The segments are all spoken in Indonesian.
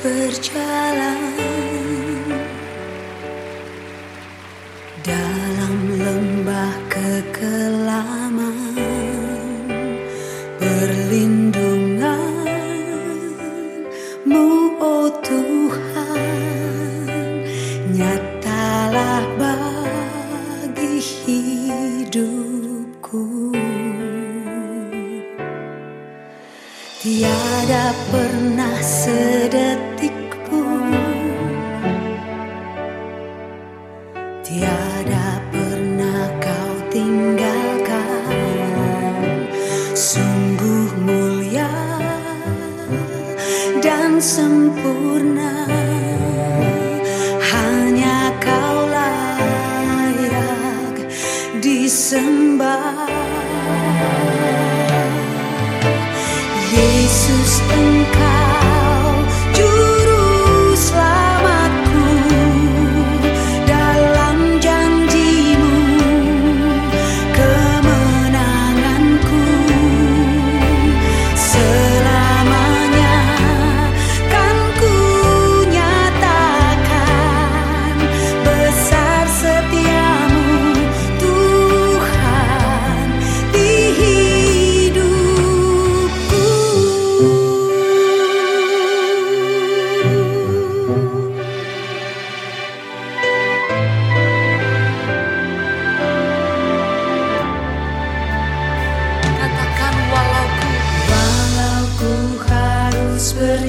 berjalan dalam lembah kekelaman perlindunganmu oh Tuhan. Nyatalah bagi hidupku. Tiada pernah sedih sempurna.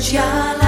ya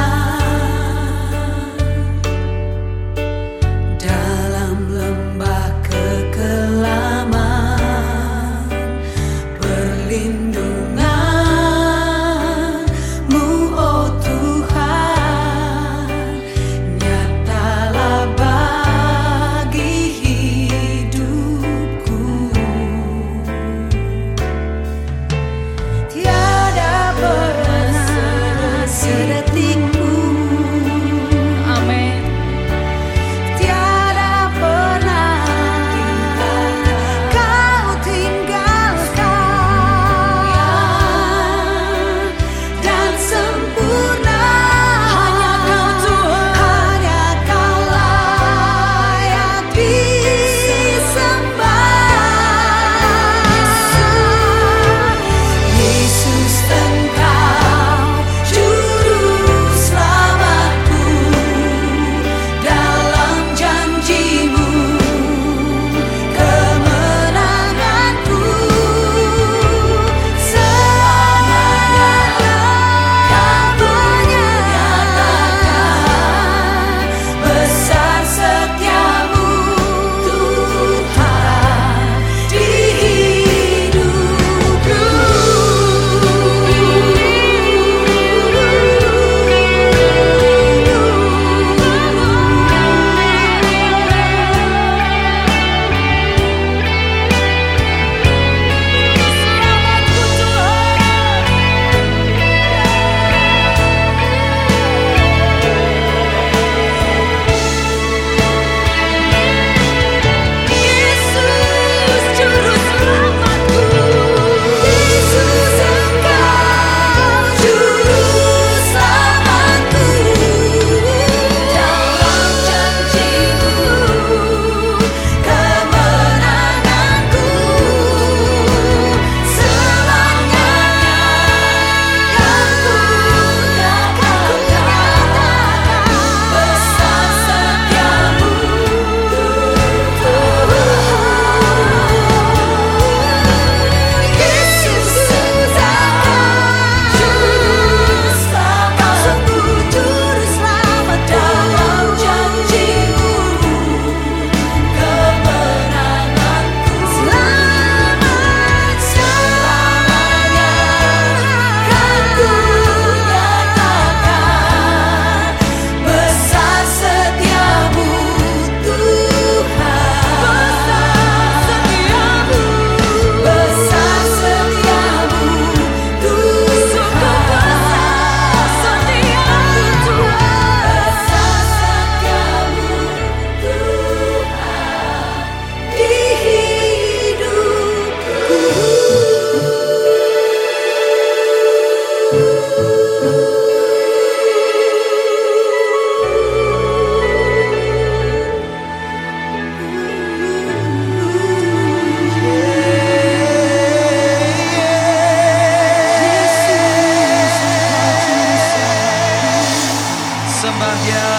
bahagia.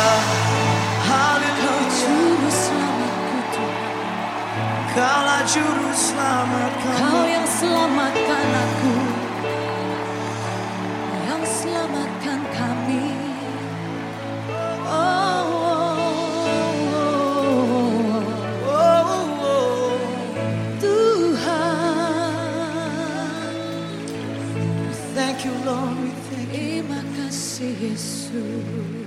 Hanya kau juru selamatku Tuhan Kala juru selamatkan. kau yang selamatkan aku. Yang selamatkan kami. Oh, oh, oh, oh, oh. Tuhan. Thank you Lord, we thank you. Terima kasih Yesus.